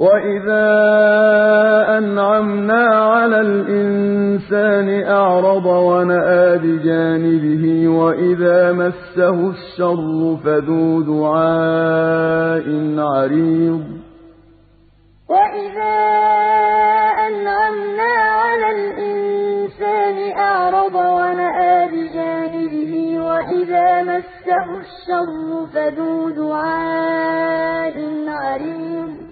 وَإِذَا أَنْعَمْنَا عَلَى الْإِنسَانِ أَعْرَضَ وَنَأَىٰ بِجَانِبِهِ وَإِذَا مَسَّهُ الشَّرُّ فَذُو دُعَاءٍ عَرِيضٍ وَإِذَا أَنْعَمْنَا عَلَى الْإِنسَانِ أَعْرَضَ وَنَأَىٰ بِجَانِبِهِ وَإِذَا مَسَّهُ الشَّرُّ فَذُو دُعَاءٍ عَرِيضٍ